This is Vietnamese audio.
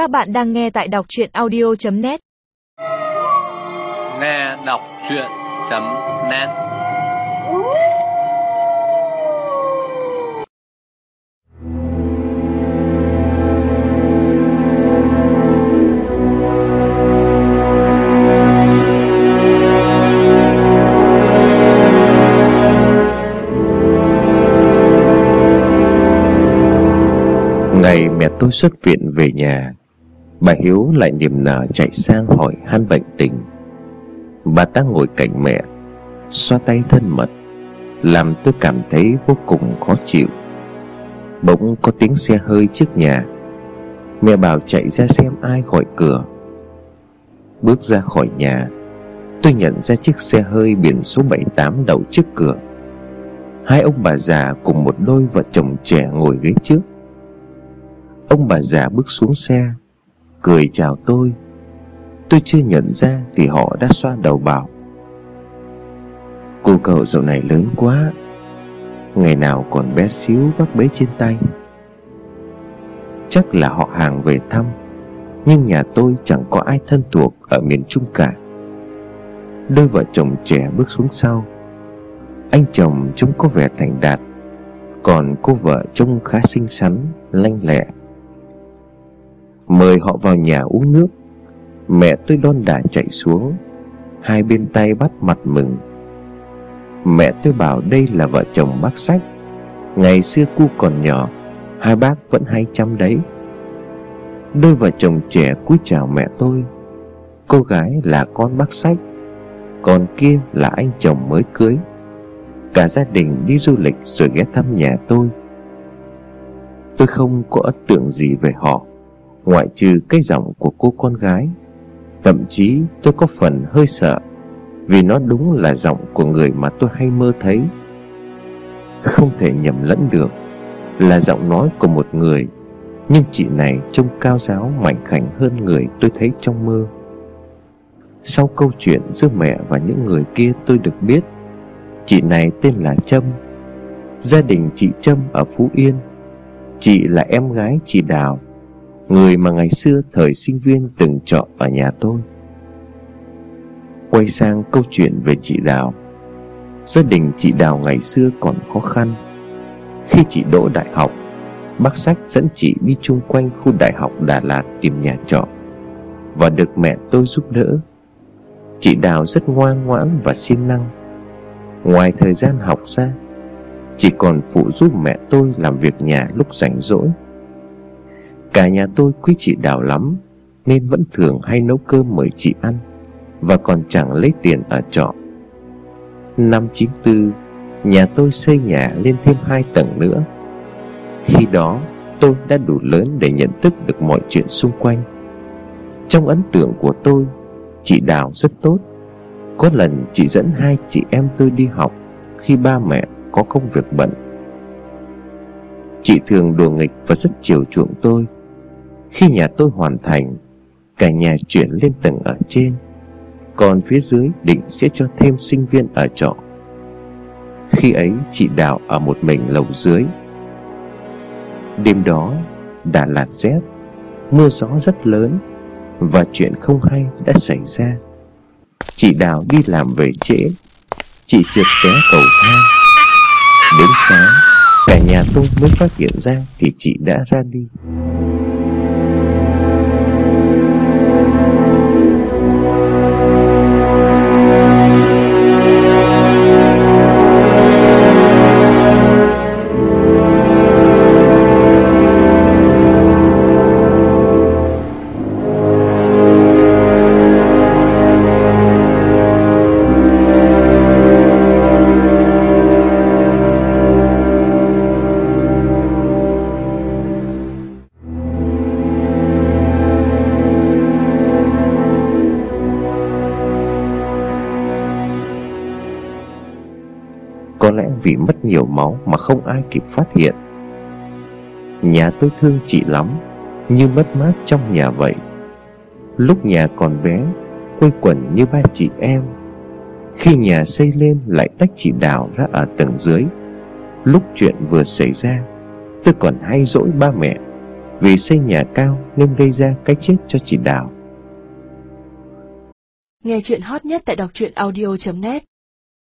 Các bạn đang nghe tại đọc chuyện audio.net Nghe đọc chuyện.net Ngày mẹ tôi xuất viện về nhà Bà Hiếu lại niềm nở chạy sang hỏi han bệnh tình. Bà ta ngồi cạnh mẹ, Xoa tay thân mật, Làm tôi cảm thấy vô cùng khó chịu. Bỗng có tiếng xe hơi trước nhà. Mẹ bảo chạy ra xem ai gọi cửa. Bước ra khỏi nhà, Tôi nhận ra chiếc xe hơi biển số 78 đậu trước cửa. Hai ông bà già cùng một đôi vợ chồng trẻ ngồi ghế trước. Ông bà già bước xuống xe Cười chào tôi. Tôi chưa nhận ra thì họ đã xoa đầu bảo. Cô cậu dạo này lớn quá Ngày nào còn bé xíu bác bế trên tay. Chắc là họ hàng về thăm Nhưng nhà tôi chẳng có ai thân thuộc ở miền Trung cả. Đôi vợ chồng trẻ bước xuống sau. Anh chồng trông có vẻ thành đạt Còn cô vợ trông khá xinh xắn, lanh lẹ. Mời họ vào nhà uống nước. Mẹ tôi đon đả chạy xuống, Hai bên tay bắt mặt mừng. Mẹ tôi bảo đây là vợ chồng bác sách. Ngày xưa cu còn nhỏ, Hai bác vẫn hay chăm đấy. Đôi vợ chồng trẻ cúi chào mẹ tôi. Cô gái là con bác sách, Còn kia là anh chồng mới cưới. Cả gia đình đi du lịch rồi ghé thăm nhà tôi. Tôi không có ấn tượng gì về họ. Ngoại trừ cái giọng của cô con gái. Thậm chí tôi có phần hơi sợ, Vì nó đúng là giọng của người mà tôi hay mơ thấy. Không thể nhầm lẫn được Là giọng nói của một người, Nhưng chị này trông cao giáo mảnh khảnh hơn người tôi thấy trong mơ. Sau câu chuyện giữa mẹ và những người kia tôi được biết, Chị này tên là Trâm. Gia đình chị Trâm ở Phú Yên. Chị là em gái chị Đào. Người mà ngày xưa thời sinh viên từng trọ ở nhà tôi. Quay sang câu chuyện về chị Đào. Gia đình chị Đào ngày xưa còn khó khăn. Khi chị đỗ đại học, Bác sách dẫn chị đi chung quanh khu đại học Đà Lạt tìm nhà trọ. Và được mẹ tôi giúp đỡ. Chị Đào rất ngoan ngoãn và siêng năng. Ngoài thời gian học ra, Chị còn phụ giúp mẹ tôi làm việc nhà lúc rảnh rỗi. Cả nhà tôi quý chị Đào lắm, Nên vẫn thường hay nấu cơm mời chị ăn, Và còn chẳng lấy tiền ở trọ. Năm 94 Nhà tôi xây nhà lên thêm hai tầng nữa. Khi đó, tôi đã đủ lớn để nhận thức được mọi chuyện xung quanh. Trong ấn tượng của tôi, Chị Đào rất tốt. Có lần chị dẫn hai chị em tôi đi học Khi ba mẹ có công việc bận. Chị thường đùa nghịch và rất chiều chuộng tôi khi nhà tôi hoàn thành, Cả nhà chuyển lên tầng ở trên. Còn phía dưới định sẽ cho thêm sinh viên ở trọ. Khi ấy chị Đào ở một mình lầu dưới. Đêm đó Đà Lạt rét, Mưa gió rất lớn Và chuyện không hay đã xảy ra. Chị Đào đi làm về trễ, Chị trượt té cầu thang. Đến sáng, Cả nhà tôi mới phát hiện ra Thì chị đã ra đi. Có lẽ vì mất nhiều máu mà không ai kịp phát hiện. Nhà tôi thương chị lắm, Như mất mát trong nhà vậy. Lúc nhà còn bé, Quây quần như ba chị em. Khi nhà xây lên lại tách chị Đào ra ở tầng dưới. Lúc chuyện vừa xảy ra, Tôi còn hay dỗi ba mẹ, Vì xây nhà cao nên gây ra cái chết cho chị Đào. Nghe chuyện hot nhất tại đọc truyện audio.net